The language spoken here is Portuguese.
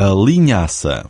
a linhaça.